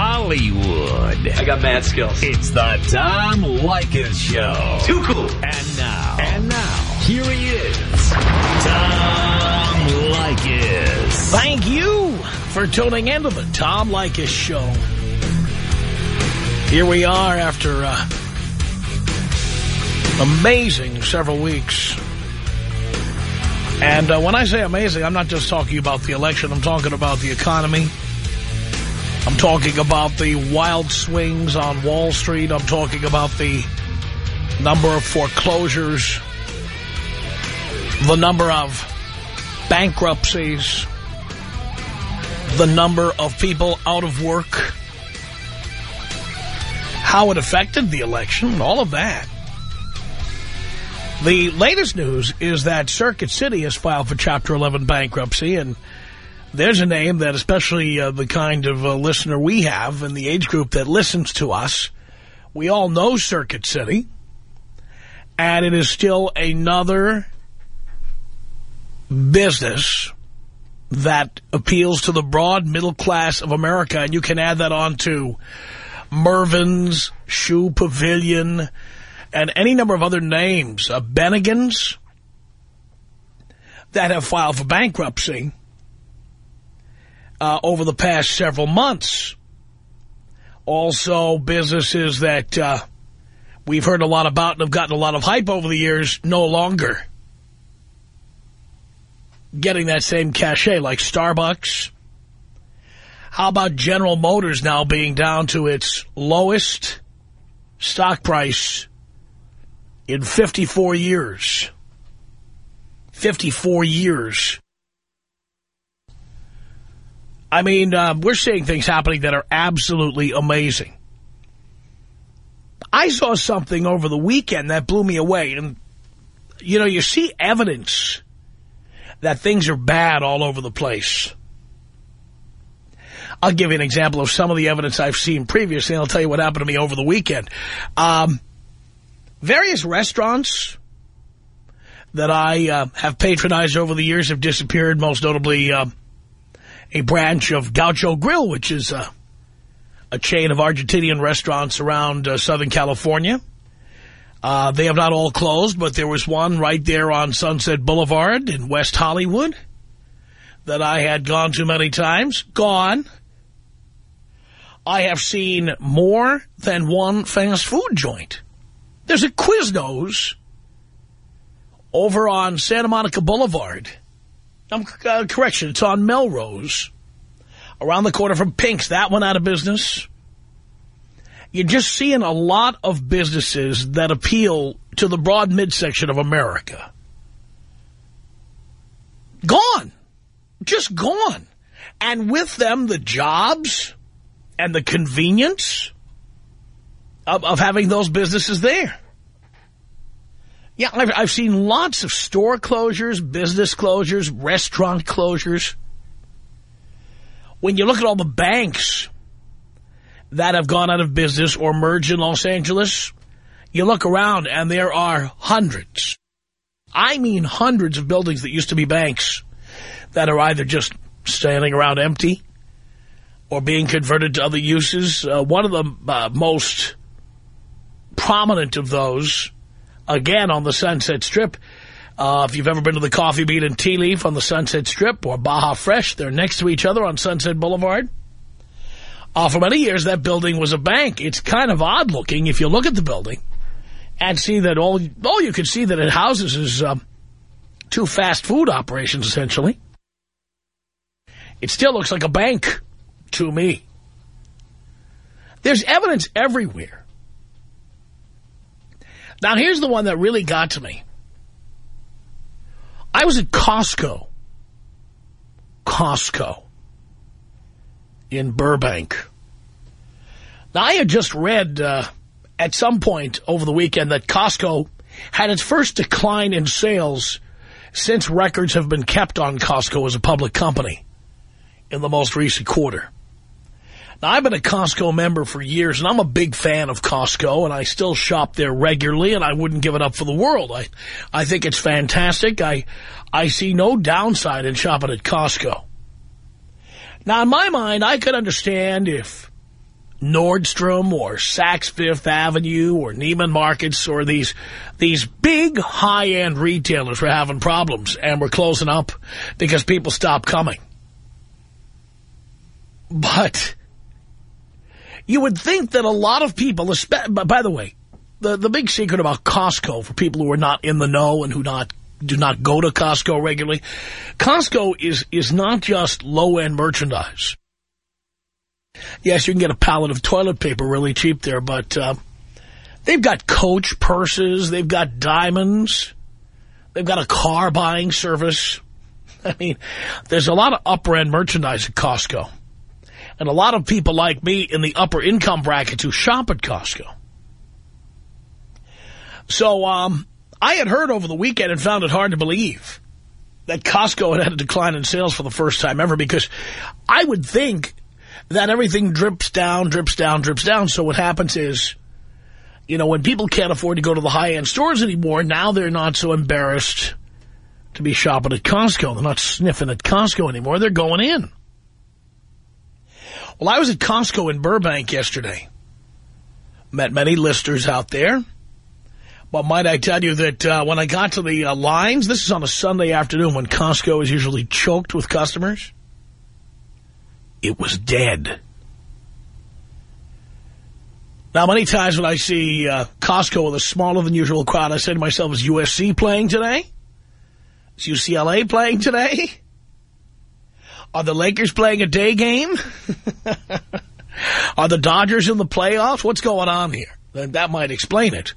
Hollywood. I got mad skills. It's the Tom Leykis Show. Too cool. And now. And now. Here he is. Tom Leykis. Thank you for tuning into the Tom Leykis Show. Here we are after uh, amazing several weeks. And uh, when I say amazing, I'm not just talking about the election. I'm talking about the economy. I'm talking about the wild swings on Wall Street. I'm talking about the number of foreclosures, the number of bankruptcies, the number of people out of work, how it affected the election, all of that. The latest news is that Circuit City has filed for Chapter 11 bankruptcy, and there's a name that especially uh, the kind of uh, listener we have in the age group that listens to us, we all know Circuit City, and it is still another business that appeals to the broad middle class of America, and you can add that on to Mervyn's, Shoe Pavilion, and any number of other names, uh, Bennigan's, that have filed for bankruptcy uh, over the past several months. Also, businesses that uh, we've heard a lot about and have gotten a lot of hype over the years no longer getting that same cachet, like Starbucks. How about General Motors now being down to its lowest stock price in 54 years. 54 years. I mean, uh, we're seeing things happening that are absolutely amazing. I saw something over the weekend that blew me away. And, you know, you see evidence that things are bad all over the place. I'll give you an example of some of the evidence I've seen previously, and I'll tell you what happened to me over the weekend. Um, various restaurants that I uh, have patronized over the years have disappeared, most notably uh, a branch of Gaucho Grill, which is a chain of Argentinian restaurants around uh, Southern California. Uh, they have not all closed, but there was one right there on Sunset Boulevard in West Hollywood that I had gone to many times. Gone. I have seen more than one fast food joint. There's a Quiznos over on Santa Monica Boulevard. Um, uh, correction, it's on Melrose. Around the corner from Pink's, that one out of business. You're just seeing a lot of businesses that appeal to the broad midsection of America. Gone. Just gone. And with them, the jobs and the convenience of, of having those businesses there. Yeah, I've, I've seen lots of store closures, business closures, restaurant closures. When you look at all the banks that have gone out of business or merged in Los Angeles, you look around and there are hundreds. I mean hundreds of buildings that used to be banks that are either just standing around empty or being converted to other uses. Uh, one of the uh, most prominent of those, again, on the Sunset Strip, uh, if you've ever been to the Coffee Bean and Tea Leaf on the Sunset Strip or Baja Fresh, they're next to each other on Sunset Boulevard. Uh, for many years, that building was a bank. It's kind of odd looking if you look at the building and see that all, all you can see that it houses is um, two fast food operations, essentially. It still looks like a bank to me. There's evidence everywhere. Now, here's the one that really got to me. I was at Costco. Costco. In Burbank. Now, I had just read uh, at some point over the weekend that Costco had its first decline in sales since records have been kept on Costco as a public company in the most recent quarter. Now, I've been a Costco member for years, and I'm a big fan of Costco, and I still shop there regularly, and I wouldn't give it up for the world. I, I think it's fantastic. I, I see no downside in shopping at Costco. Now, in my mind, I could understand if Nordstrom or Saks Fifth Avenue or Neiman Marcus or these these big high-end retailers were having problems and were closing up because people stopped coming. But you would think that a lot of people, by the way, the, the big secret about Costco for people who are not in the know and who not do not go to Costco regularly, Costco is, is not just low-end merchandise. Yes, you can get a pallet of toilet paper really cheap there, but uh, they've got Coach purses, they've got diamonds, they've got a car buying service. I mean, there's a lot of upper-end merchandise at Costco. And a lot of people like me in the upper income brackets who shop at Costco. So um, I had heard over the weekend and found it hard to believe that Costco had had a decline in sales for the first time ever because I would think that everything drips down, drips down, drips down. So what happens is, you know, when people can't afford to go to the high-end stores anymore, now they're not so embarrassed to be shopping at Costco. They're not sniffing at Costco anymore. They're going in. Well, I was at Costco in Burbank yesterday. Met many listers out there. But might I tell you that uh, when I got to the uh, lines, this is on a Sunday afternoon when Costco is usually choked with customers, it was dead. Now, many times when I see uh, Costco with a smaller than usual crowd, I say to myself, is USC playing today? Is UCLA playing today? Are the Lakers playing a day game? Are the Dodgers in the playoffs? What's going on here? That might explain it.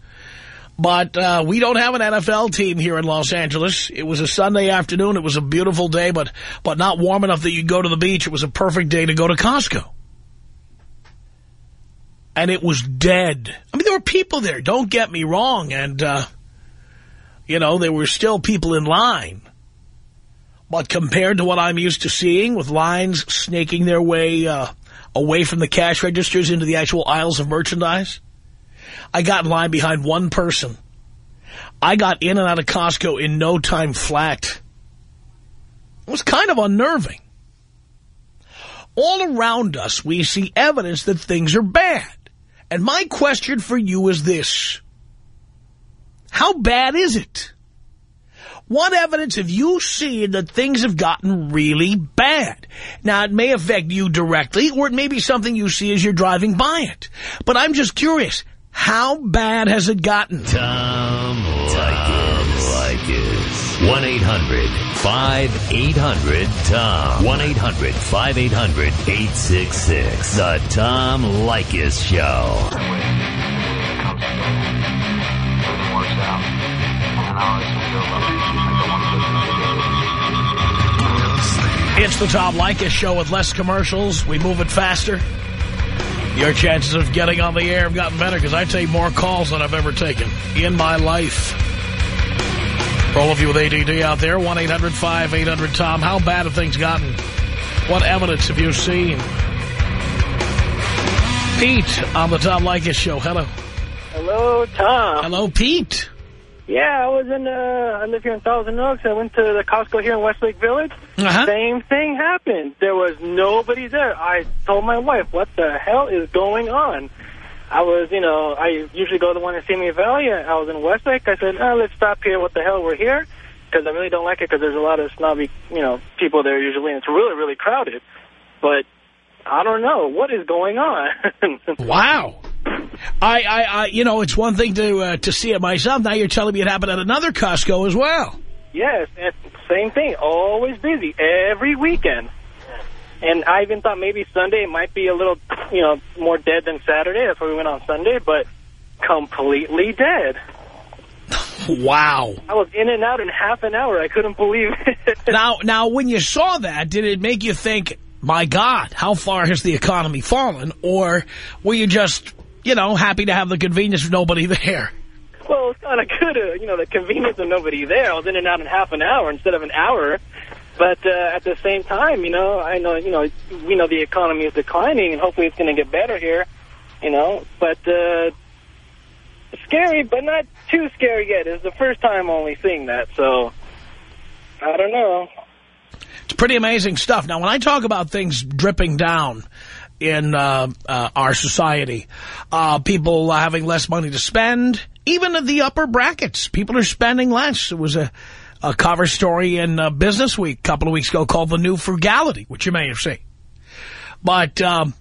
But uh, we don't have an NFL team here in Los Angeles. It was a Sunday afternoon. It was a beautiful day, but, but not warm enough that you'd go to the beach. It was a perfect day to go to Costco. And it was dead. I mean, there were people there. Don't get me wrong. And, uh, you know, there were still people in line. But compared to what I'm used to seeing with lines snaking their way uh, away from the cash registers into the actual aisles of merchandise, I got in line behind one person. I got in and out of Costco in no time flat. It was kind of unnerving. All around us, we see evidence that things are bad. And my question for you is this. How bad is it? What evidence have you seen that things have gotten really bad? Now, it may affect you directly, or it may be something you see as you're driving by it. But I'm just curious, how bad has it gotten? Tom Leykis. 1-800-5800-TOM. 1-800-5800-866. The Tom Leykis Show. It's the Tom Leykis Show with less commercials. We move it faster. Your chances of getting on the air have gotten better because I take more calls than I've ever taken in my life. For all of you with ADD out there, 1-800-5800-TOM. How bad have things gotten? What evidence have you seen? Pete on the Tom Leykis Show. Hello. Hello, Tom. Hello, Pete. Yeah, I was in, uh, I live here in Thousand Oaks. I went to the Costco here in Westlake Village. Uh -huh. Same thing happened. There was nobody there. I told my wife, what the hell is going on? I was, you know, I usually go to the one in Simi Valley. I was in Westlake. I said, oh, let's stop here. What the hell? We're here. Because I really don't like it because there's a lot of snobby, you know, people there usually. And it's really, really crowded. But I don't know. What is going on? wow. I, I, I, you know, it's one thing to uh, to see it myself. Now you're telling me it happened at another Costco as well. Yes, same thing. Always busy every weekend. And I even thought maybe Sunday might be a little, you know, more dead than Saturday. That's why we went on Sunday, but completely dead. Wow. I was in and out in half an hour. I couldn't believe it. Now, now, when you saw that, did it make you think, my God, how far has the economy fallen? Or were you just you know, happy to have the convenience of nobody there. Well, it's kind of good, uh, you know, the convenience of nobody there. I was in and out in half an hour instead of an hour. But uh, at the same time, you know, I know, you know, we know the economy is declining, and hopefully it's going to get better here, you know. But uh, scary, but not too scary yet. It's the first time only seeing that, so I don't know. It's pretty amazing stuff. Now, when I talk about things dripping down, in uh, uh, our society. Uh, people having less money to spend, even at the upper brackets. People are spending less. It was a, a cover story in uh, Business Week a couple of weeks ago called The New Frugality, which you may have seen. But, um,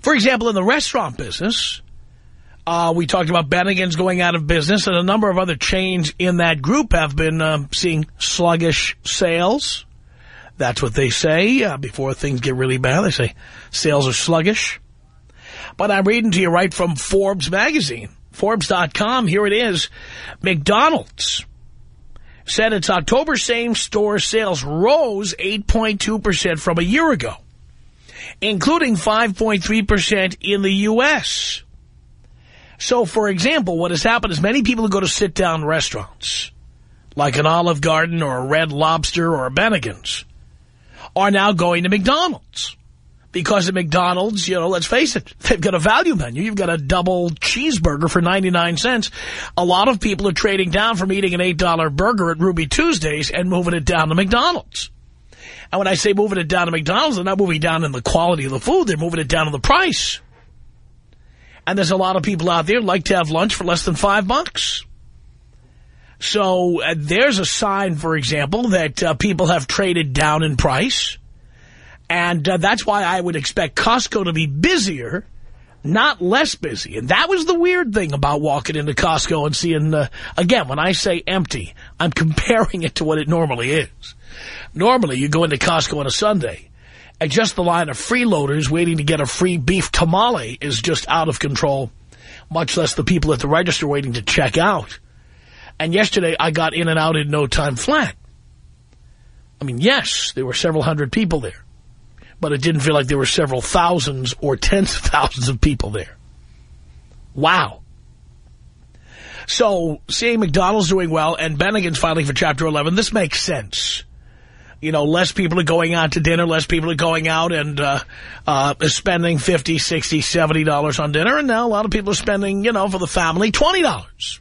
for example, in the restaurant business, uh, we talked about Bennigan's going out of business, and a number of other chains in that group have been um, seeing sluggish sales. That's what they say uh, before things get really bad. They say sales are sluggish. But I'm reading to you right from Forbes magazine, Forbes.com. Here it is. McDonald's said its October same-store sales rose 8.2% from a year ago, including 5.3% in the U.S. So, for example, what has happened is many people who go to sit-down restaurants, like an Olive Garden or a Red Lobster or a Bennigan's, are now going to McDonald's. Because at McDonald's, you know, let's face it, they've got a value menu. You've got a double cheeseburger for 99 cents. A lot of people are trading down from eating an $8 burger at Ruby Tuesdays and moving it down to McDonald's. And when I say moving it down to McDonald's, they're not moving down in the quality of the food. They're moving it down in the price. And there's a lot of people out there like to have lunch for less than five bucks. So uh, there's a sign, for example, that uh, people have traded down in price. And uh, that's why I would expect Costco to be busier, not less busy. And that was the weird thing about walking into Costco and seeing, again, when I say empty, I'm comparing it to what it normally is. Normally, you go into Costco on a Sunday, and just the line of freeloaders waiting to get a free beef tamale is just out of control, much less the people at the register waiting to check out. And yesterday, I got in and out in no time flat. I mean, yes, there were several hundred people there. But it didn't feel like there were several thousands or tens of thousands of people there. Wow. So, seeing McDonald's doing well and Bennigan's filing for Chapter 11, this makes sense. You know, less people are going out to dinner, less people are going out and uh, uh, spending $50, $60, $70 on dinner. And now a lot of people are spending, you know, for the family, $20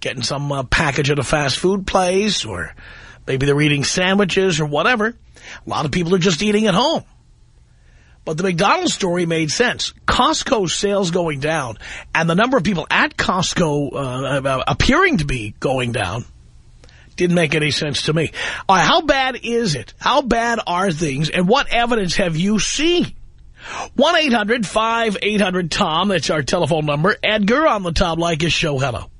getting some uh, package at a fast food place or maybe they're eating sandwiches or whatever. A lot of people are just eating at home. But the McDonald's story made sense. Costco's sales going down and the number of people at Costco uh, uh appearing to be going down didn't make any sense to me. How bad is it? How bad are things? And what evidence have you seen? 1-800-5800-TOM. That's our telephone number. Edgar on the Tom Leykis show. Hello.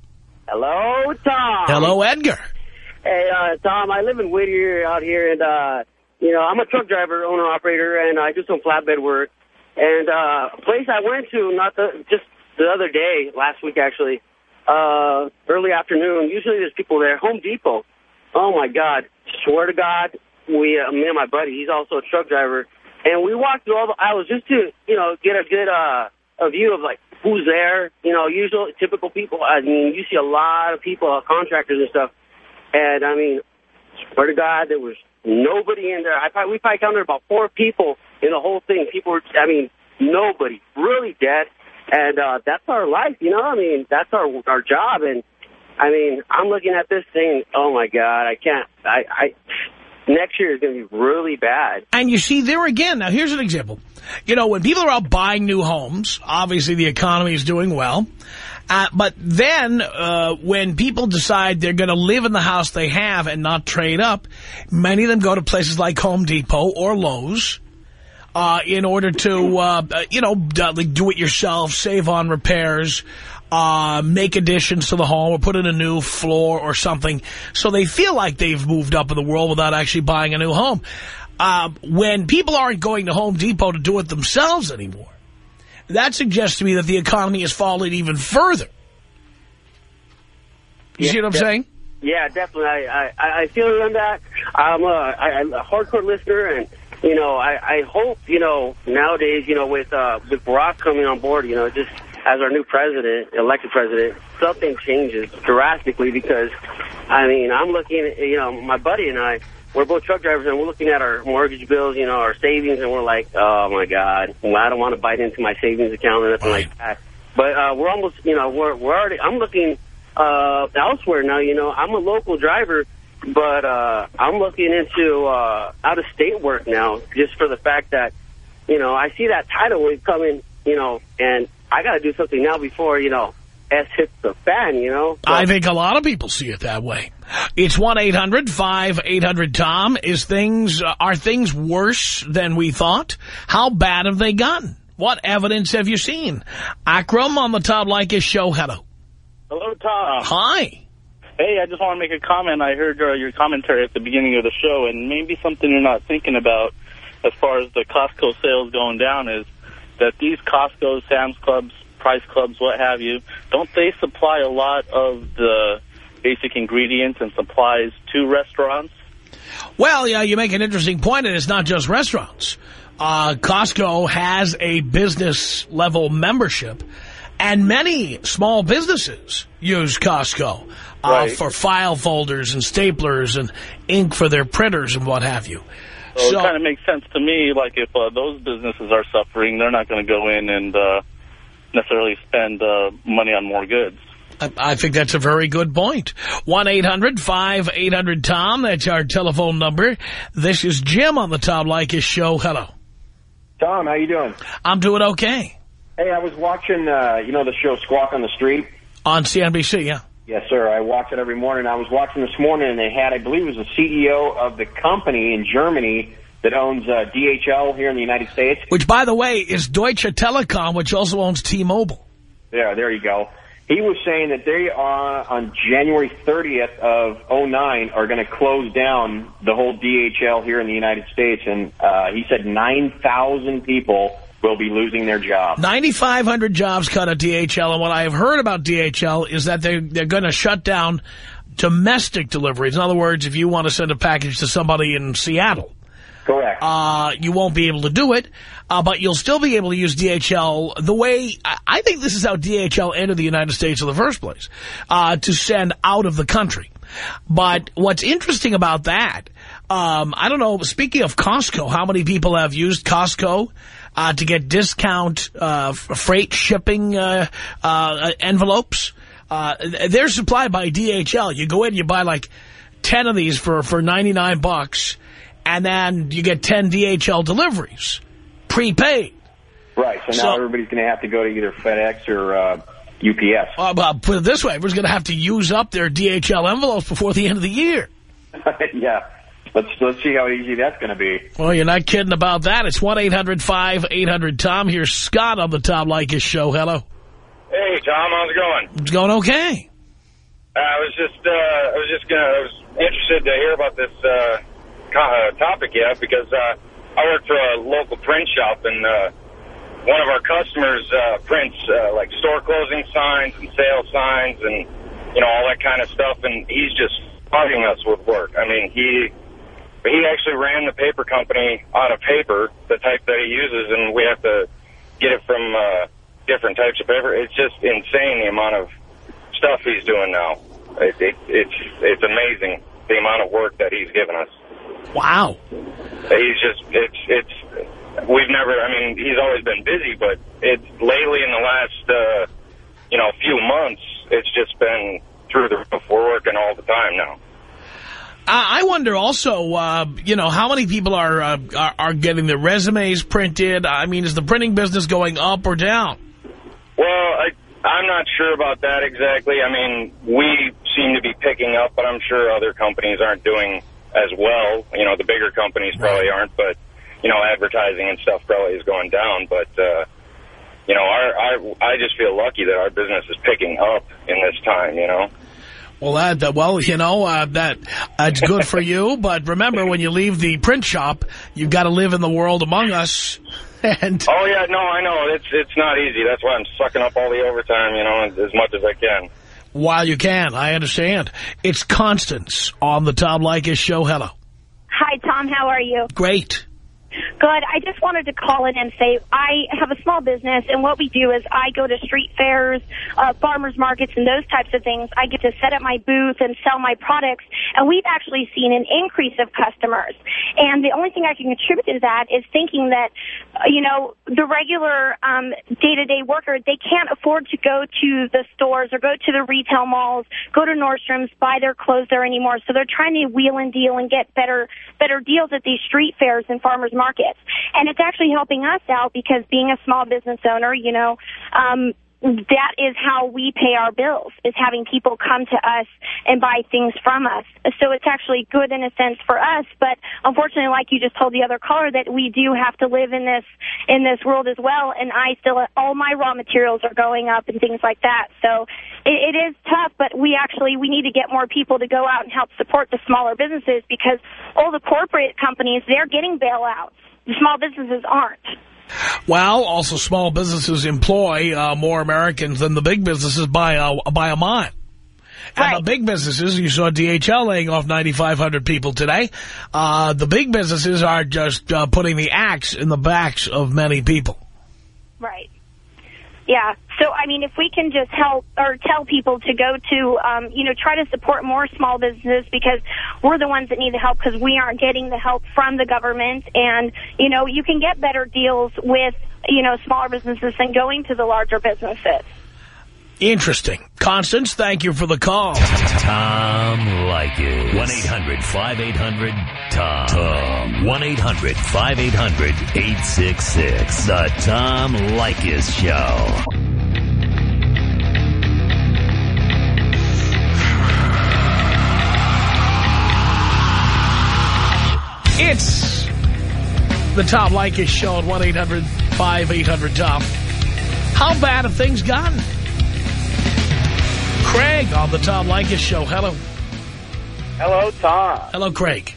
Hello, Tom. Hello, Edgar. Hey, uh, Tom, I live in Whittier out here, and, uh, you know, I'm a truck driver, owner-operator, and I do some flatbed work. And uh, a place I went to not the, just the other day, last week actually, uh, early afternoon, usually there's people there, Home Depot. Oh, my God. Swear to God, we, uh, me and my buddy, he's also a truck driver, and we walked through all the aisles just to, you know, get a good uh, a view of, like, who's there. You know, usual, typical people. I mean, you see a lot of people, uh, contractors and stuff. And, I mean, swear to God, there was nobody in there. I probably, we probably counted about four people in the whole thing. People were, I mean, nobody. Really dead. And uh, that's our life, you know? I mean, that's our our job. And, I mean, I'm looking at this thing, oh, my God, I can't, I, I next year is going to be really bad. And you see, there again, now here's an example. You know, when people are out buying new homes, obviously the economy is doing well. Uh, but then uh, when people decide they're going to live in the house they have and not trade up, many of them go to places like Home Depot or Lowe's uh, in order to, uh, you know, do it yourself, save on repairs, uh, make additions to the home or put in a new floor or something so they feel like they've moved up in the world without actually buying a new home. Uh, when people aren't going to Home Depot to do it themselves anymore, that suggests to me that the economy has fallen even further. You yeah, see what I'm saying? Yeah, definitely. I, I, I feel on that. I'm a, I, I'm a hardcore listener, and, you know, I, I hope, you know, nowadays, you know, with, uh, with Barack coming on board, you know, just as our new president, elected president, something changes drastically because, I mean, I'm looking at, you know, my buddy and I, we're both truck drivers and we're looking at our mortgage bills, you know, our savings, and we're like, oh, my God, well, I don't want to bite into my savings account or nothing like that. But uh, we're almost, you know, we're, we're already, I'm looking uh, elsewhere now, you know, I'm a local driver, but uh, I'm looking into uh, out-of-state work now just for the fact that you know, I see that tidal wave coming, you know, and I got to do something now before, you know, S hits the fan, you know? So, I think a lot of people see it that way. It's 1-800-5800-TOM. Is things, uh, are things worse than we thought? How bad have they gotten? What evidence have you seen? Akram on the Tom Leykis show. Hello. Hello, Tom. Hi. Hey, I just want to make a comment. I heard uh, your commentary at the beginning of the show, and maybe something you're not thinking about as far as the Costco sales going down is that these Costco, Sam's Clubs, Price Clubs, what have you, don't they supply a lot of the basic ingredients and supplies to restaurants? Well, yeah, you make an interesting point, and it's not just restaurants. Uh, Costco has a business-level membership, and many small businesses use Costco uh, right. for file folders and staplers and ink for their printers and what have you. So, so it kind of makes sense to me, like if uh, those businesses are suffering, they're not going to go in and uh, necessarily spend uh, money on more goods. I think that's a very good point. 1-800-5800-TOM. That's our telephone number. This is Jim on the Tom Leykis show. Hello. Tom, how you doing? I'm doing okay. Hey, I was watching, uh, you know, the show Squawk on the Street? On CNBC, yeah. Yes, sir. I watch it every morning. I was watching this morning, and they had, I believe it was the CEO of the company in Germany that owns uh, DHL here in the United States. Which, by the way, is Deutsche Telekom, which also owns T-Mobile. Yeah, there you go. He was saying that they are, on January 30th of 09, are going to close down the whole DHL here in the United States. And uh, he said 9,000 people will be losing their job. 9,500 jobs cut at DHL. And what I have heard about DHL is that they're, they're going to shut down domestic deliveries. In other words, if you want to send a package to somebody in Seattle, Correct. Uh, you won't be able to do it, uh, but you'll still be able to use DHL the way, I think this is how DHL entered the United States in the first place, uh, to send out of the country. But what's interesting about that, um, I don't know, speaking of Costco, how many people have used Costco uh, to get discount uh, freight shipping uh, uh envelopes? Uh, they're supplied by DHL. You go in, you buy like 10 of these for, for 99 bucks, and then you get 10 DHL deliveries, prepaid. Right, so, so now everybody's going to have to go to either FedEx or uh, UPS. Uh, but put it this way, everyone's going to have to use up their DHL envelopes before the end of the year. yeah. Let's let's see how easy that's going to be. Well, you're not kidding about that. It's 1-800-5800-TOM. Here's Scott on the Tom Leykis show. Hello. Hey, Tom. How's it going? It's going okay. Uh, I was just uh, I was just gonna I was interested to hear about this uh, uh, topic yet because uh, I work for a local print shop and uh, one of our customers uh, prints uh, like store closing signs and sale signs and you know all that kind of stuff and he's just flooding us with work. I mean he he actually ran the paper company out of paper, the type that he uses, and we have to get it from uh, different types of paper. It's just insane the amount of stuff he's doing now. It, it, it's it's amazing the amount of work that he's given us. Wow. He's just, it's, it's, we've never, I mean, he's always been busy, but it's lately in the last, uh, you know, few months, it's just been through the roof. We're working all the time now. I wonder also, uh, you know, how many people are, uh, are, are getting their resumes printed? I mean, is the printing business going up or down? Well, I, I'm not sure about that exactly. I mean, we seem to be picking up, but I'm sure other companies aren't doing as well. You know, the bigger companies probably aren't, but, you know, advertising and stuff probably is going down. But, uh, you know, our, our, I just feel lucky that our business is picking up in this time, you know. Well, that, well, you know, uh, that that's good for you. But remember, when you leave the print shop, you've got to live in the world among us. And oh, yeah, no, I know. It's it's not easy. That's why I'm sucking up all the overtime, you know, as much as I can while you can. I understand. It's Constance on the Tom Leykis show. Hello. Hi, Tom. How are you? Great. Good. I just wanted to call in and say I have a small business, and what we do is I go to street fairs, uh, farmers markets, and those types of things. I get to set up my booth and sell my products, and we've actually seen an increase of customers. And the only thing I can contribute to that is thinking that, you know, the regular um, day-to-day worker, they can't afford to go to the stores or go to the retail malls, go to Nordstrom's, buy their clothes there anymore. So they're trying to wheel and deal and get better better deals at these street fairs and farmers markets. And it's actually helping us out because being a small business owner, you know, um, that is how we pay our bills, is having people come to us and buy things from us. So it's actually good in a sense for us, but unfortunately, like you just told the other caller, that we do have to live in this in this world as well, and I still, all my raw materials are going up and things like that. So it, it is tough, but we actually, we need to get more people to go out and help support the smaller businesses because all the corporate companies, they're getting bailouts. The small businesses aren't. Well, also small businesses employ uh, more Americans than the big businesses by a, by a mile. And Right. the big businesses, you saw DHL laying off 9,500 people today. Uh, the big businesses are just uh, putting the axe in the backs of many people. Right. Yeah. So, I mean, if we can just help or tell people to go to, um, you know, try to support more small businesses because we're the ones that need the help because we aren't getting the help from the government. And, you know, you can get better deals with, you know, smaller businesses than going to the larger businesses. Interesting. Constance, thank you for the call. Tom Leykis. 1-800-5800-TOM. Tom. 1-800-5800-866. The Tom Leykis Show. It's the Tom Leykis Show at 1-800-5800-TOM. How bad have things gotten? Craig on the Tom Leykis Show. Hello. Hello, Tom. Hello, Craig.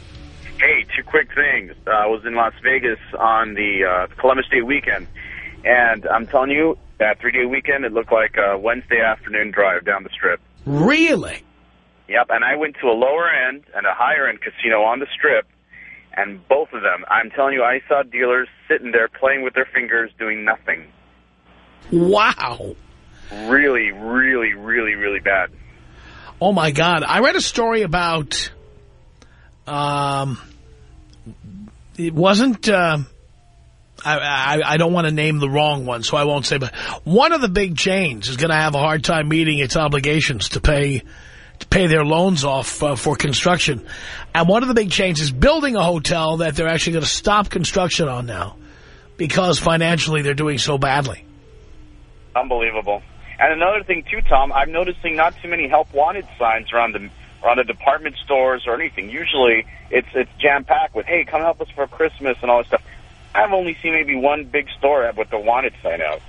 Hey, two quick things. Uh, I was in Las Vegas on the uh, Columbus Day weekend, and I'm telling you, that three-day weekend, it looked like a Wednesday afternoon drive down the Strip. Really? Yep, and I went to a lower-end and a higher-end casino on the Strip, and both of them, I'm telling you, I saw dealers sitting there playing with their fingers, doing nothing. Wow. Really, really, really, really bad. Oh, my God. I read a story about, um, it wasn't, uh, I, I, I don't want to name the wrong one, so I won't say, but one of the big chains is going to have a hard time meeting its obligations to pay to pay their loans off uh, for construction. And one of the big chains is building a hotel that they're actually going to stop construction on now because financially they're doing so badly. Unbelievable. And another thing too, Tom, I'm noticing not too many help wanted signs around the around the department stores or anything. Usually, it's it's jam packed with "Hey, come help us for Christmas" and all this stuff. I've only seen maybe one big store with the wanted sign out.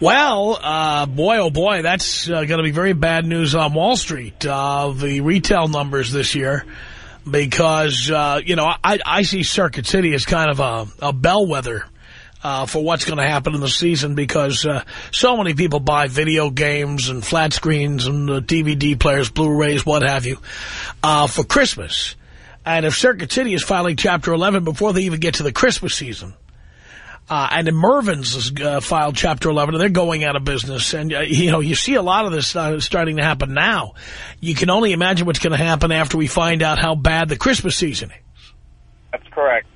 Well, uh, boy, oh boy, that's uh, going to be very bad news on Wall Street, uh, the retail numbers this year, because, uh, you know, I, I see Circuit City as kind of a, a bellwether uh, for what's going to happen in the season because uh, so many people buy video games and flat screens and uh, DVD players, Blu-rays, what have you, uh, for Christmas. And if Circuit City is filing Chapter 11 before they even get to the Christmas season, uh, and then Mervyn's has uh, filed Chapter 11, and they're going out of business. And, you know, you see a lot of this starting to happen now. You can only imagine what's going to happen after we find out how bad the Christmas season is. That's correct.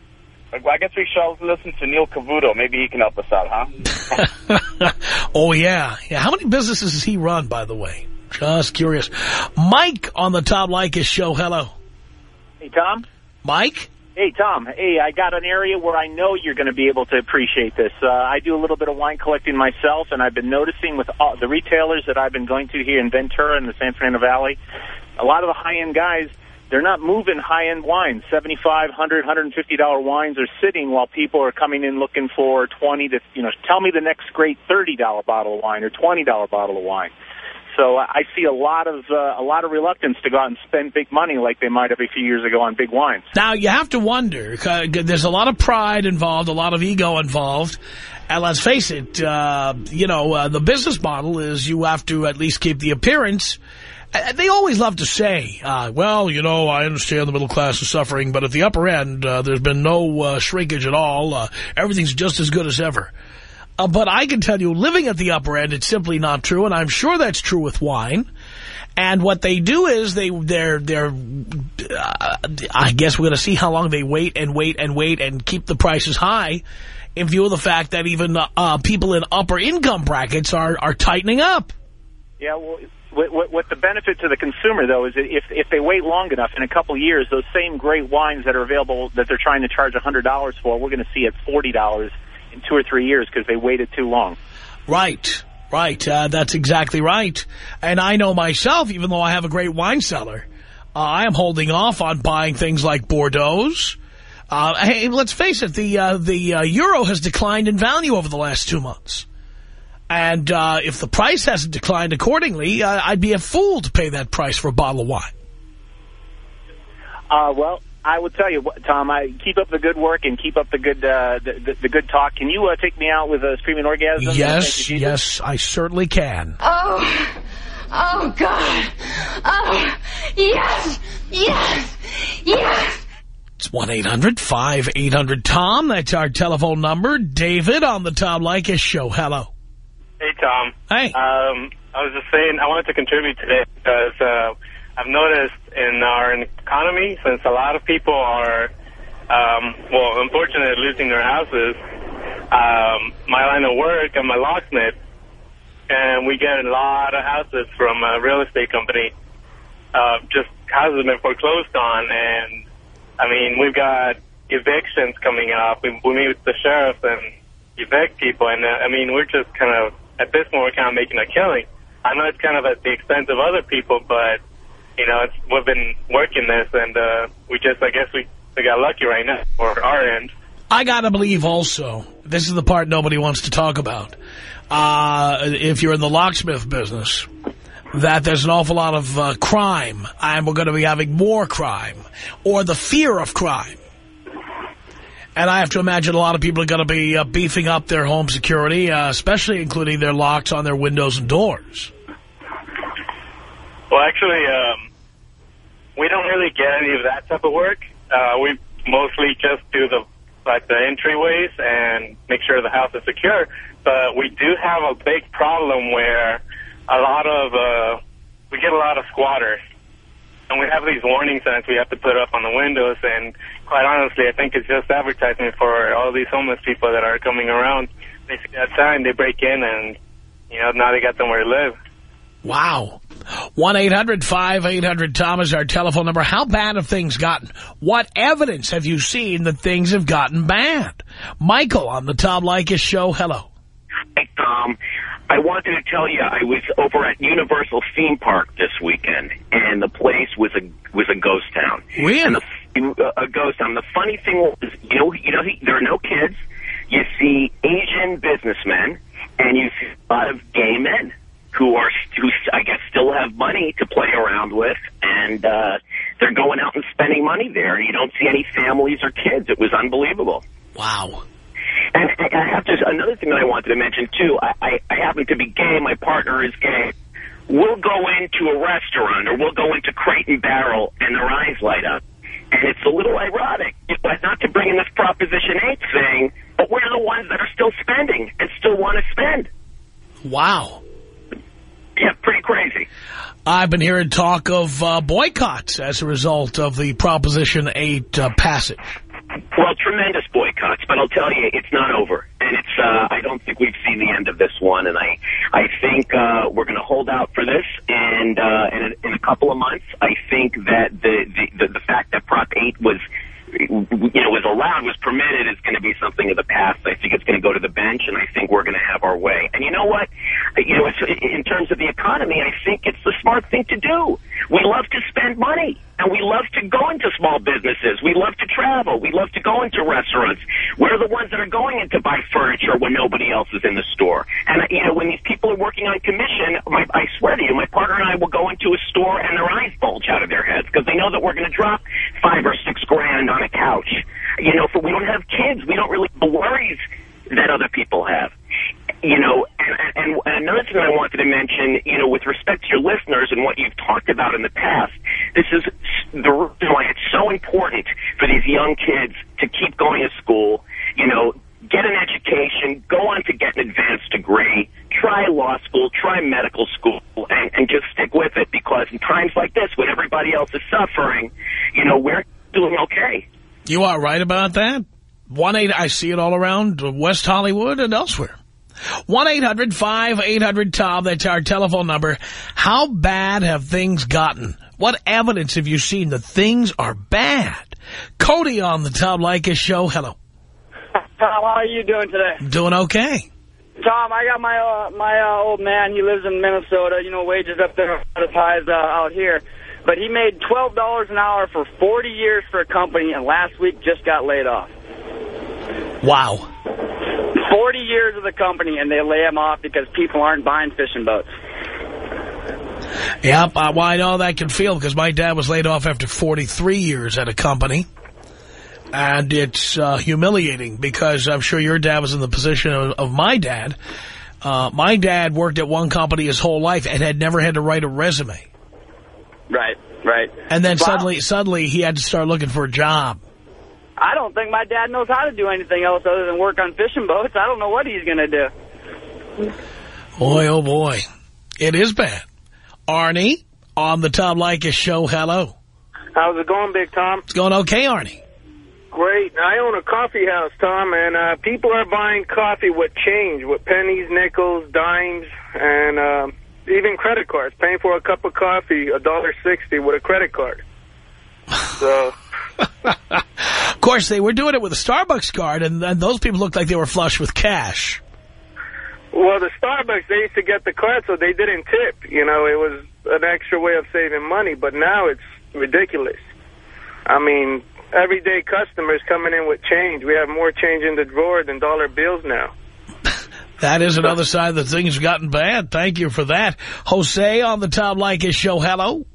I guess we should listen to Neil Cavuto. Maybe he can help us out, huh? oh, yeah. yeah. How many businesses does he run, by the way? Just curious. Mike on the Tom Leykis show. Hello. Hey, Tom. Mike? Hey, Tom. Hey, I got an area where I know you're going to be able to appreciate this. Uh, I do a little bit of wine collecting myself, and I've been noticing with all the retailers that I've been going to here in Ventura and the San Fernando Valley, a lot of the high-end guys, they're not moving high-end wines. $75, $100, $150 wines are sitting while people are coming in looking for 20 to, you know, tell me the next great $30 bottle of wine or $20 bottle of wine. So I see a lot of uh, a lot of reluctance to go out and spend big money like they might have a few years ago on big wines. Now, you have to wonder. there's a lot of pride involved, a lot of ego involved. And let's face it, uh, you know, uh, the business model is you have to at least keep the appearance. Uh, They always love to say, uh, well, you know, I understand the middle class is suffering, but at the upper end, uh, there's been no uh, shrinkage at all. Uh, everything's just as good as ever. Uh, but I can tell you, living at the upper end, it's simply not true, and I'm sure that's true with wine. And what they do is they, they're, they're, I guess we're going to see how long they wait and wait and wait and keep the prices high in view of the fact that even people in upper income brackets are, are tightening up. Yeah, well, what, what, the benefit to the consumer, though, is if, if they wait long enough, in a couple of years, those same great wines that are available that they're trying to charge $100 for, we're going to see at $40 in two or three years because they waited too long. Right, right. Uh, that's exactly right. And I know myself, even though I have a great wine cellar, uh, I am holding off on buying things like Bordeaux's. Uh, hey, let's face it, the uh, the uh, euro has declined in value over the last two months. And uh, if the price hasn't declined accordingly, uh, I'd be a fool to pay that price for a bottle of wine. Uh, well, I will tell you, what, Tom. I keep up the good work and keep up the good uh, the, the, the good talk. Can you uh, take me out with a screaming orgasm? Yes, yes, I certainly can. Oh, oh, God. Oh, yes, yes, yes. It's 1-800-5800-TOM. That's our telephone number. David on the Tom Leykis show. Hello. Hey, Tom. Hey. Um, I was just saying I wanted to contribute today because uh, I've noticed in our economy, since a lot of people are, um, well, unfortunately losing their houses, um, my line of work, I'm a locksmith, and we get a lot of houses from a real estate company. Uh, just houses have been foreclosed on, and, I mean, we've got evictions coming up. We, we meet with the sheriff and evict people, and, uh, I mean, we're just kind of, at this point, we're kind of making a killing. I know it's kind of at the expense of other people, but, you know, it's, we've been working this, and uh, we just, I guess we, we got lucky right now, for our end. I gotta believe also, this is the part nobody wants to talk about, uh, if you're in the locksmith business, that there's an awful lot of uh, crime, and we're going to be having more crime, or the fear of crime. And I have to imagine a lot of people are going to be uh, beefing up their home security, uh, especially including their locks on their windows and doors. Well, actually, um, we don't really get any of that type of work. Uh, we mostly just do the like the entryways and make sure the house is secure. But we do have a big problem where a lot of uh, we get a lot of squatters, and we have these warning signs we have to put up on the windows. And quite honestly, I think it's just advertisement for all these homeless people that are coming around. They see that sign, they break in, and you know now they got somewhere to live. Wow. 1-800-5800-TOM is our telephone number. How bad have things gotten? What evidence have you seen that things have gotten bad? Michael on the Tom Leykis show. Hello. Hey, Tom. I wanted to tell you I was over at Universal Theme Park this weekend, and the place was a was a ghost town. Really? And the, a ghost town. The funny thing was, you know, you know, there are no kids. You see Asian businessmen, and you see a lot of gay men who are, who I guess still have money to play around with, and uh, they're going out and spending money there. You don't see any families or kids. It was unbelievable. Wow. And I have to, another thing that I wanted to mention, too, I, I, I happen to be gay. My partner is gay. We'll go into a restaurant or we'll go into Crate and Barrel and their eyes light up. And it's a little ironic, but not to bring in this Proposition 8 thing, but we're the ones that are still spending and still want to spend. Wow. Yeah, pretty crazy. I've been hearing talk of uh, boycotts as a result of the Proposition 8 uh, passage. Well, tremendous boycotts, but I'll tell you, it's not over. And it's, uh, I don't think we've seen the end of this one. And I, I think, uh, we're going to hold out for this. And, uh, in a, in a couple of months, I think that the, the, the, the fact that Prop 8 was, you know, was allowed, was permitted, is going to be something of the past. I think it's going to go to the bench, and I think we're going to have our way. And you know what? You know, in terms of the economy, I think it's the smart thing to do. We love to spend money, and we love to go into small businesses. We love to travel. We love to go into restaurants. We're the ones that are going in to buy furniture when nobody else is in the store. And, you know, when these people are working on commission, my, I swear to you, my partner and I will go into a store and their eyes bulge out of their heads because they know that we're going to drop five or six grand on a couch. You know, for we don't have kids. We don't really have the worries that other people have. You know, and, and, and another thing I wanted to mention, you know, with respect to your listeners and what you've talked about in the past, this is the reason why it's so important for these young kids to keep going to school, you know, get an education, go on to get an advanced degree, try law school, try medical school, and, and just stick with it because in times like this when everybody else is suffering, you know, we're doing okay. You are right about that. 1-8, I see it all around West Hollywood and elsewhere. 1-800-5800-TOM. That's our telephone number. How bad have things gotten? What evidence have you seen that things are bad? Cody on the Tom Leykis show. Hello. Tom, how are you doing today? Doing okay. Tom, I got my uh, my uh, old man. He lives in Minnesota. You know, wages up there are not as high as uh, out here. But he made $12 an hour for 40 years for a company, and last week just got laid off. Wow. 40 years of the company, and they lay him off because people aren't buying fishing boats. Yep, uh, well, I know that can feel because my dad was laid off after 43 years at a company. And it's uh, humiliating because I'm sure your dad was in the position of, of my dad. Uh, my dad worked at one company his whole life and had never had to write a resume. Right, right. And then Wow. suddenly, suddenly he had to start looking for a job. I don't think my dad knows how to do anything else other than work on fishing boats. I don't know what he's going to do. Boy, oh boy. It is bad. Arnie on the Tom Leykis show. Hello. How's it going, Big Tom? It's going okay, Arnie. Great. I own a coffee house, Tom, and uh, people are buying coffee with change, with pennies, nickels, dimes, and uh, even credit cards. Paying for a cup of coffee, a dollar sixty with a credit card. So, Of course, they were doing it with a Starbucks card, and, and those people looked like they were flush with cash. well, the Starbucks, they used to get the card, so they didn't tip. You know, it was an extra way of saving money, but now it's ridiculous. I mean, everyday customers coming in with change. We have more change in the drawer than dollar bills now. That is another side that things have gotten bad. Thank you for that. Jose on the Tom Leykis show. Hello.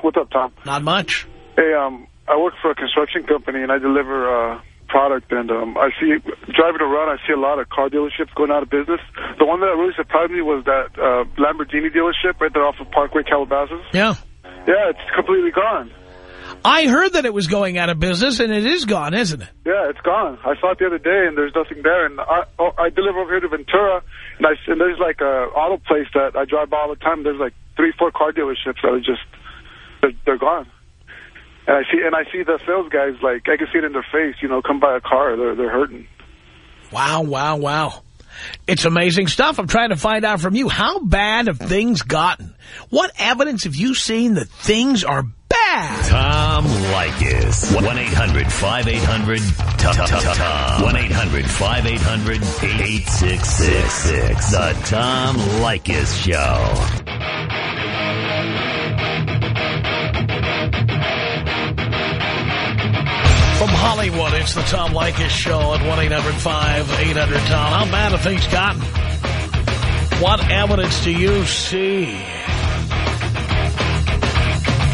What's up, Tom? Not much. Hey, um, I work for a construction company, and I deliver uh, product. And um, I see, driving around, I see a lot of car dealerships going out of business. The one that really surprised me was that uh, Lamborghini dealership right there off of Parkway, Calabasas. Yeah. Yeah, it's completely gone. I heard that it was going out of business, and it is gone, isn't it? Yeah, it's gone. I saw it the other day, and there's nothing there. And I, oh, I deliver over here to Ventura, and, I, and there's like a auto place that I drive by all the time. There's like three, four car dealerships that are just they're, they're gone. And I see, and I see the sales guys like I can see it in their face. You know, come buy a car, they're they're hurting. Wow, wow, wow. It's amazing stuff. I'm trying to find out from you. How bad have things gotten? What evidence have you seen that things are bad? Tom Leykis. 1-800-5800-TOM. 1-800-5800-8666. The Tom Leykis Show. Hollywood, it's the Tom Leykis Show at 1-800-5800-TOM. How bad have things gotten? What evidence do you see?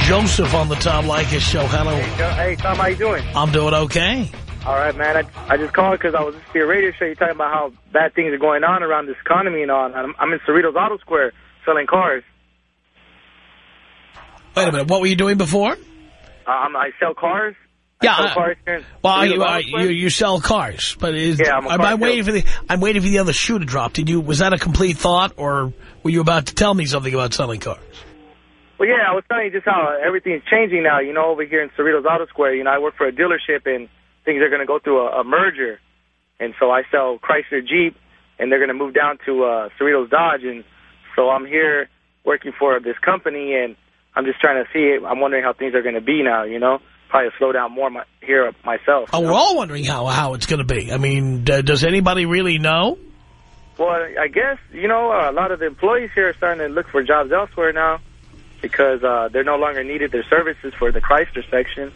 Joseph on the Tom Leykis Show. Hello. Hey, Tom, how you doing? I'm doing okay. All right, man. I, I just called because I was listening to your radio show. You're talking about how bad things are going on around this economy and all. And I'm, I'm in Cerritos Auto Square selling cars. Wait a minute. What were you doing before? Um, I sell cars. Yeah, I cars here Well, you, uh, you you sell cars, but is, Yeah, I'm I'm, I'm waiting for the I'm waiting for the other shoe to drop. Did you was that a complete thought, or were you about to tell me something about selling cars? Well, yeah, I was telling you just how everything's changing now. You know, over here in Cerritos Auto Square, you know, I work for a dealership, and things are going to go through a, a merger. And so I sell Chrysler Jeep, and they're going to move down to uh, Cerritos Dodge. And so I'm here working for this company, and I'm just trying to see. I'm wondering how things are going to be now, you know? Probably slow down more my, here myself. Oh, we're all wondering how how it's going to be. I mean, d does anybody really know? Well, I guess, you know, uh, a lot of the employees here are starting to look for jobs elsewhere now because uh, they're no longer needed their services for the Chrysler section,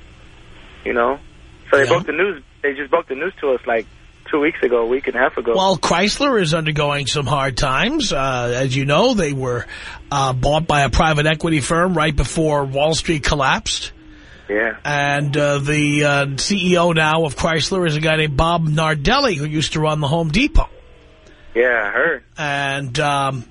you know. So they broke the news. They just broke the news to us like two weeks ago, a week and a half ago. Well, Chrysler is undergoing some hard times. Uh, as you know, they were uh, bought by a private equity firm right before Wall Street collapsed. Yeah. And uh, the uh, CEO now of Chrysler is a guy named Bob Nardelli, who used to run the Home Depot. Yeah, I heard. And, um,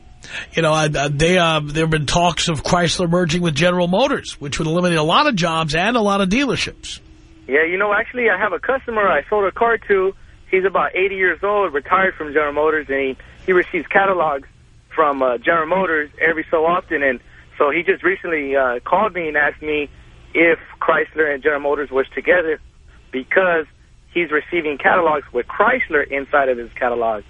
you know, uh, they uh, there have been talks of Chrysler merging with General Motors, which would eliminate a lot of jobs and a lot of dealerships. Yeah, you know, actually, I have a customer I sold a car to. He's about 80 years old, retired from General Motors, and he, he receives catalogs from uh, General Motors every so often. And so he just recently uh, called me and asked me if Chrysler and General Motors was together because he's receiving catalogs with Chrysler inside of his catalog.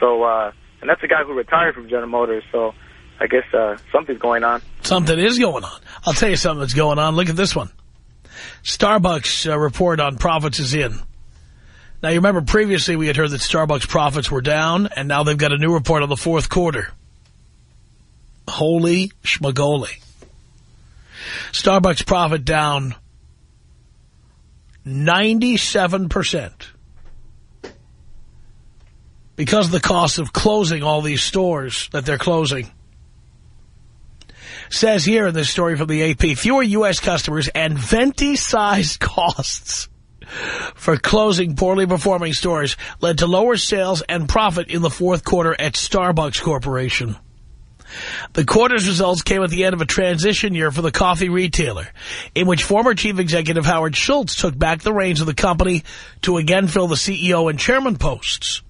So, uh, and that's a guy who retired from General Motors. So, I guess uh, something's going on. Something is going on. I'll tell you something that's going on. Look at this one. Starbucks uh, report on profits is in. Now, you remember previously we had heard that Starbucks profits were down, and now they've got a new report on the fourth quarter. Holy schmagoli. Starbucks profit down 97% because of the cost of closing all these stores that they're closing. Says here in this story from the AP, fewer U.S. customers and venti-sized costs for closing poorly performing stores led to lower sales and profit in the fourth quarter at Starbucks Corporation. The quarter's results came at the end of a transition year for the coffee retailer, in which former chief executive Howard Schultz took back the reins of the company to again fill the CEO and chairman posts.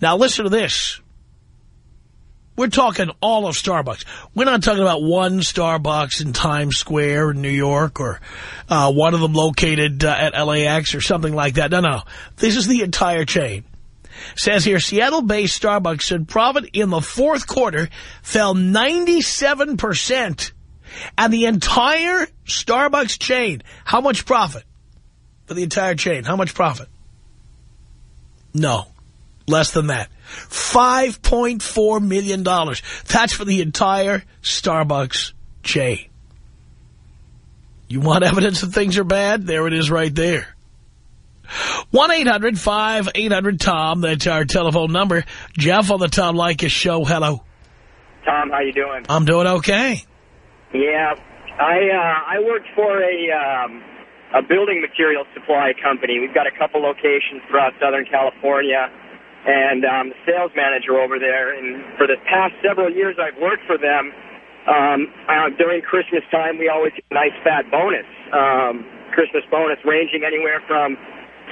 Now listen to this. We're talking all of Starbucks. We're not talking about one Starbucks in Times Square in New York or uh, one of them located uh, at LAX or something like that. No, no. This is the entire chain. Says here, Seattle-based Starbucks said profit in the fourth quarter fell 97%. And the entire Starbucks chain, how much profit? For the entire chain, how much profit? No, less than that. $5.4 million. That's for the entire Starbucks chain. You want evidence that things are bad? There it is right there. 1-800-5800-TOM. That's our telephone number. Jeff on the Tom Leykis show. Hello. Tom, how you doing? I'm doing okay. Yeah, I uh, I work for a um, a building material supply company. We've got a couple locations throughout Southern California, and um, the sales manager over there. And for the past several years, I've worked for them. Um, uh, during Christmas time, we always get a nice fat bonus, um, Christmas bonus, ranging anywhere from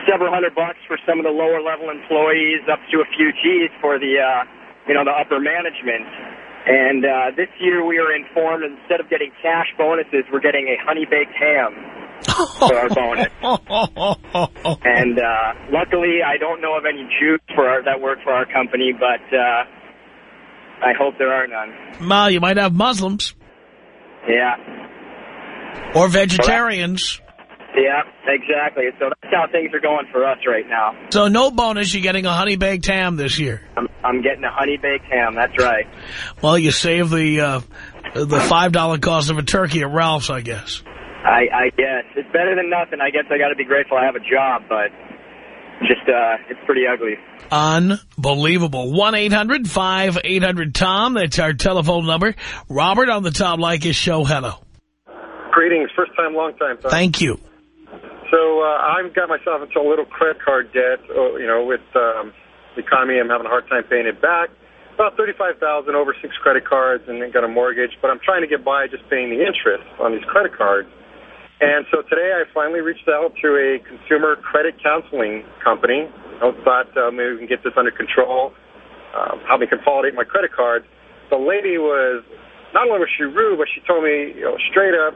several hundred bucks for some of the lower level employees up to a few G's for the, uh, you know, the upper management. And uh, this year we were informed instead of getting cash bonuses, we're getting a honey baked ham for our bonus. and uh, luckily, I don't know of any Jews for our, that work for our company, but uh, I hope there are none. Well, you might have Muslims. Yeah. Or vegetarians. Yeah, exactly. So that's how things are going for us right now. So no bonus, you're getting a honey baked ham this year. I'm, I'm getting a honey baked ham. That's right. Well, you save the uh, the five dollar cost of a turkey at Ralph's, I guess. I, I guess it's better than nothing. I guess I got to be grateful I have a job, but just uh, it's pretty ugly. Unbelievable. one 800 tom That's our telephone number. Robert on the Tom Leykis show. Hello. Greetings. First time, long time. Tom. Thank you. So uh, I've got myself into a little credit card debt. uh, You know, with um, the economy, I'm having a hard time paying it back. About thirty-five thousand over six credit cards, and then got a mortgage. But I'm trying to get by just paying the interest on these credit cards. And so today, I finally reached out to a consumer credit counseling company. I thought uh, maybe we can get this under control, um, help me consolidate my credit cards. The lady was not only was she rude, but she told me you know, straight up.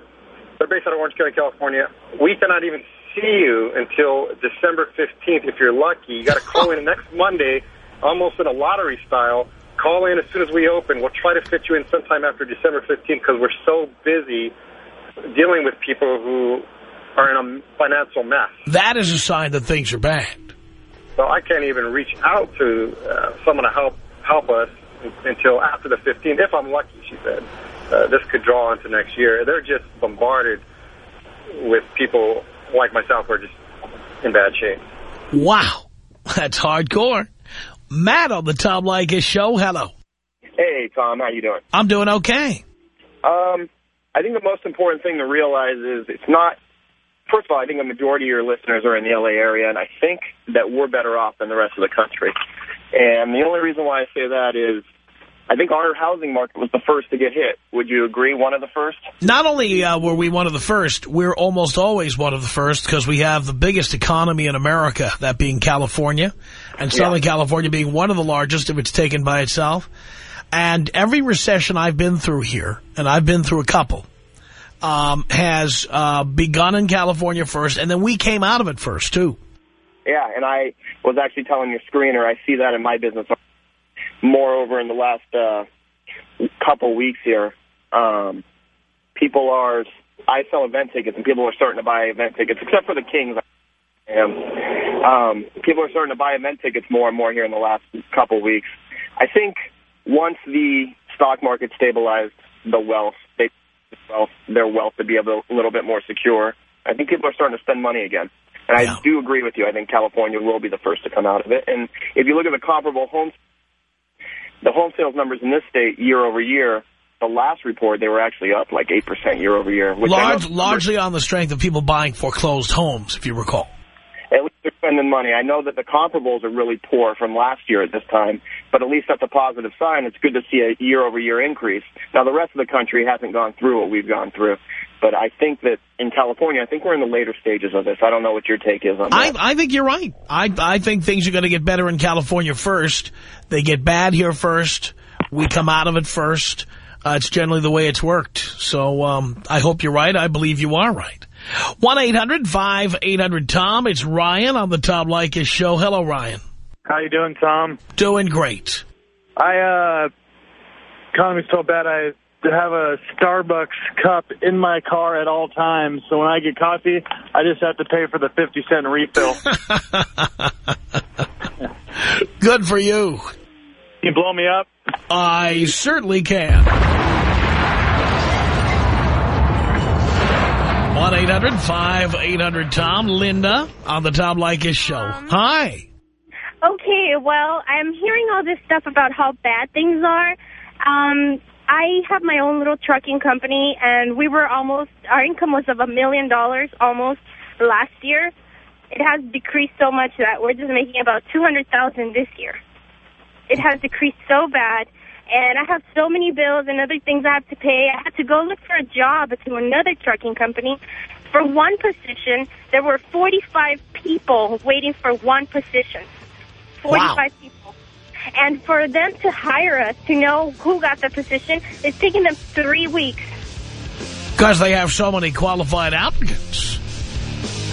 They're based out of Orange County, California. We cannot even see you until December 15th if you're lucky. You got to call in next Monday, almost in a lottery style. Call in as soon as we open. We'll try to fit you in sometime after December 15th because we're so busy dealing with people who are in a financial mess. That is a sign that things are bad. So I can't even reach out to uh, someone to help help us until after the 15th, if I'm lucky, she said. Uh, this could draw into next year. They're just bombarded with people like myself who are just in bad shape. Wow. That's hardcore. Matt on the Tom Leykis show. Hello. Hey, Tom. How you doing? I'm doing okay. Um, I think the most important thing to realize is it's not, first of all, I think a majority of your listeners are in the L.A. area, and I think that we're better off than the rest of the country. And the only reason why I say that is I think our housing market was the first to get hit. Would you agree, one of the first? Not only uh, were we one of the first, we're almost always one of the first because we have the biggest economy in America, that being California, and Southern Yeah. California being one of the largest if it's taken by itself. And every recession I've been through here, and I've been through a couple, um, has uh, begun in California first, and then we came out of it first, too. Yeah, and I was actually telling your screener, I see that in my business. Moreover, in the last uh, couple weeks here, um, people are. I sell event tickets, and people are starting to buy event tickets, except for the Kings. And um, people are starting to buy event tickets more and more here in the last couple weeks. I think once the stock market stabilized, the wealth, they, wealth, their wealth to be a little bit more secure. I think people are starting to spend money again. And I do agree with you. I think California will be the first to come out of it. And if you look at the comparable home, the home sales numbers in this state year over year, the last report, they were actually up like 8% year over year. Large, largely on the strength of people buying foreclosed homes, if you recall. at least they're spending money. I know that the comparables are really poor from last year at this time, but at least that's a positive sign. It's good to see a year-over-year increase. Now, the rest of the country hasn't gone through what we've gone through, but I think that in California, I think we're in the later stages of this. I don't know what your take is on I, that. I think you're right. I, I think things are going to get better in California first. They get bad here first. We come out of it first. Uh, it's generally the way it's worked. So um, I hope you're right. I believe you are right. 1-800-5800-TOM. It's Ryan on the Tom Leykis show. Hello, Ryan. How you doing, Tom? Doing great. I, uh, economy's so bad I have a Starbucks cup in my car at all times. So when I get coffee, I just have to pay for the 50 cent refill. Good for you. Can you blow me up? I certainly can. 1-800-5800-TOM. Linda on the Tom Leykis show. Hi. Okay, well, I'm hearing all this stuff about how bad things are. Um, I have my own little trucking company, and we were almost, our income was of a million dollars almost last year. It has decreased so much that we're just making about 200000 this year. It has decreased so bad, and I have so many bills and other things I have to pay. I had to go look for a job to another trucking company. For one position, there were 45 people waiting for one position. 45 people. And for them to hire us to know who got the position, it's taking them three weeks. Because they have so many qualified applicants.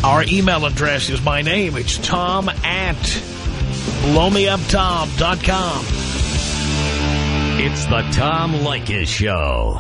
Our email address is my name. It's tom at blowmeuptom.com. It's the Tom Leykis Show.